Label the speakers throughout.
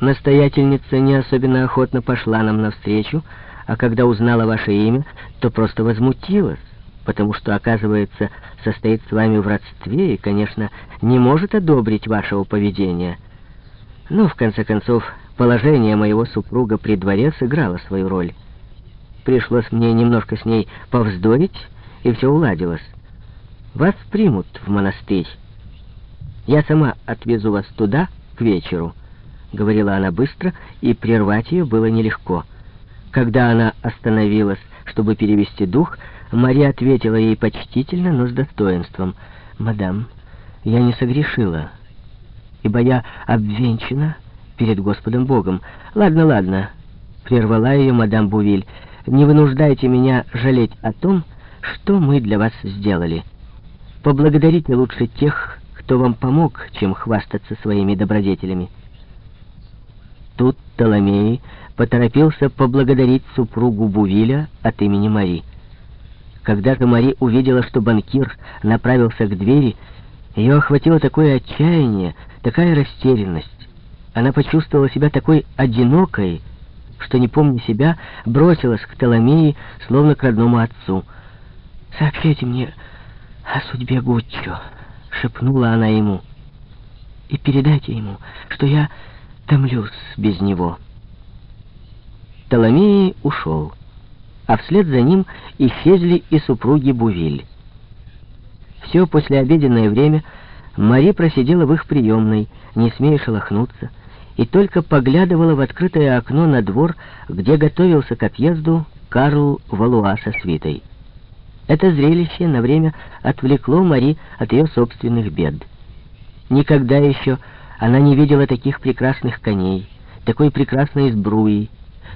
Speaker 1: Настоятельница не особенно охотно пошла нам навстречу, а когда узнала ваше имя, то просто возмутилась, потому что, оказывается, состоит с вами в родстве и, конечно, не может одобрить вашего поведения. Но, в конце концов, положение моего супруга при дворе сыграло свою роль. Пришлось мне немножко с ней повздорить, и все уладилось. Вас примут в монастырь. Я сама отвезу вас туда к вечеру. — говорила она быстро, и прервать ее было нелегко. Когда она остановилась, чтобы перевести дух, Мария ответила ей почтительно, но с достоинством. «Мадам, я не согрешила, ибо я обвенчана перед Господом Богом. Ладно, ладно», — прервала ее мадам Бувиль, «не вынуждайте меня жалеть о том, что мы для вас сделали. Поблагодарите лучше тех, кто вам помог, чем хвастаться своими добродетелями». Тут Толомей поторопился поблагодарить супругу Бувиля от имени Мари. Когда же Мари увидела, что банкир направился к двери, ее охватило такое отчаяние, такая растерянность. Она почувствовала себя такой одинокой, что, не помня себя, бросилась к Толомеи, словно к родному отцу. «Сообщите мне о судьбе Гуччо», — шепнула она ему. «И передайте ему, что я томлюсь без него». Толомей ушел, а вслед за ним исчезли и супруги Бувиль. Все послеобеденное время Мари просидела в их приемной, не смея шелохнуться, и только поглядывала в открытое окно на двор, где готовился к отъезду Карл Валуа со свитой. Это зрелище на время отвлекло Мари от ее собственных бед. Никогда еще она не видела таких прекрасных коней, такой прекрасной сбруи,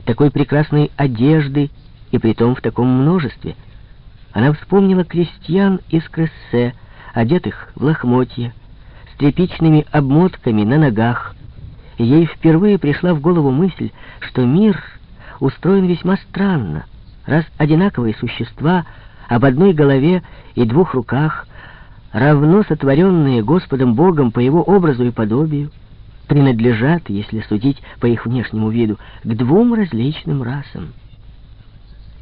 Speaker 1: такой прекрасной одежды, и притом в таком множестве. Она вспомнила крестьян из Крессе, одетых в лохмотья, с тряпичными обмотками на ногах, ей впервые пришла в голову мысль, что мир устроен весьма странно, раз одинаковые существа об одной голове и двух руках равно сотворенные Господом Богом по Его образу и подобию, принадлежат, если судить по их внешнему виду, к двум различным расам.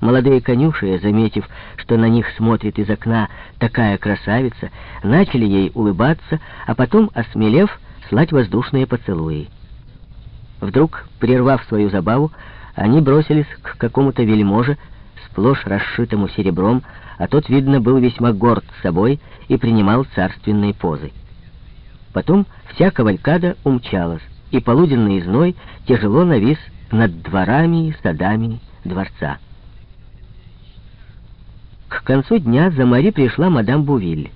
Speaker 1: Молодые конюши, заметив, что на них смотрит из окна такая красавица, начали ей улыбаться, а потом, осмелев, слать воздушные поцелуи. Вдруг, прервав свою забаву, они бросились к какому-то вельможе, сплошь расшитому серебром, а тот, видно, был весьма горд собой и принимал царственные позы. Потом вся кавалькада умчалась, и полуденный зной тяжело навис над дворами и садами дворца. К концу дня за Мари пришла мадам Бувиль.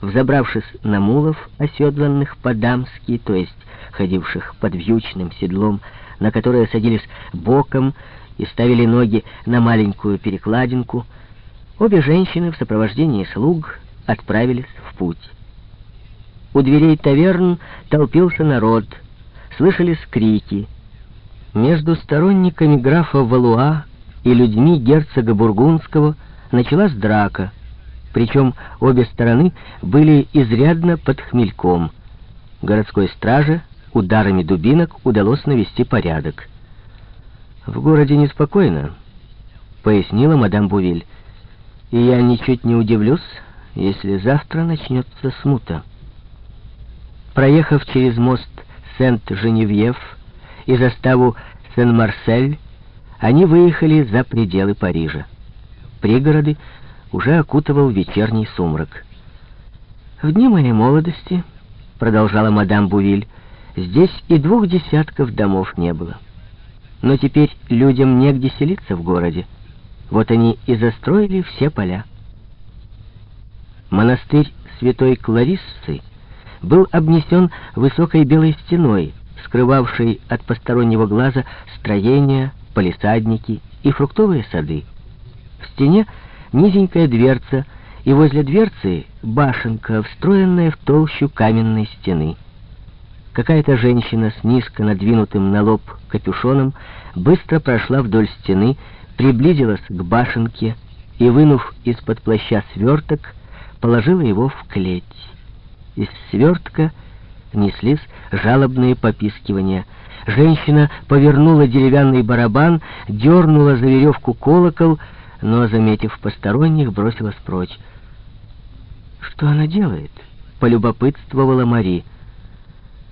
Speaker 1: Взобравшись на мулов, оседланных по-дамски, то есть ходивших под вьючным седлом, на которое садились боком и ставили ноги на маленькую перекладинку, обе женщины в сопровождении слуг отправились в путь. У дверей таверн толпился народ, слышались крики. Между сторонниками графа Валуа и людьми герцога Бургундского началась драка, причем обе стороны были изрядно под хмельком. Городской страже ударами дубинок удалось навести порядок. «В городе неспокойно», — пояснила мадам Бувиль. «И я ничуть не удивлюсь, если завтра начнется смута». Проехав через мост Сент-Женевьев и заставу Сен-Марсель, они выехали за пределы Парижа. Пригороды уже окутывал вечерний сумрак. «В дни моей молодости», — продолжала мадам Бувиль, — «здесь и двух десятков домов не было». Но теперь людям негде селиться в городе. Вот они и застроили все поля. Монастырь святой Клариссы был обнесен высокой белой стеной, скрывавшей от постороннего глаза строения, полисадники и фруктовые сады. В стене низенькая дверца, и возле дверцы башенка, встроенная в толщу каменной стены. Какая-то женщина с низко надвинутым на лоб капюшоном быстро прошла вдоль стены, приблизилась к башенке и, вынув из-под плаща сверток, положила его в клеть. Из свертка неслись жалобные попискивания. Женщина повернула деревянный барабан, дернула за веревку колокол, но, заметив посторонних, бросилась прочь. «Что она делает?» — полюбопытствовала Мари.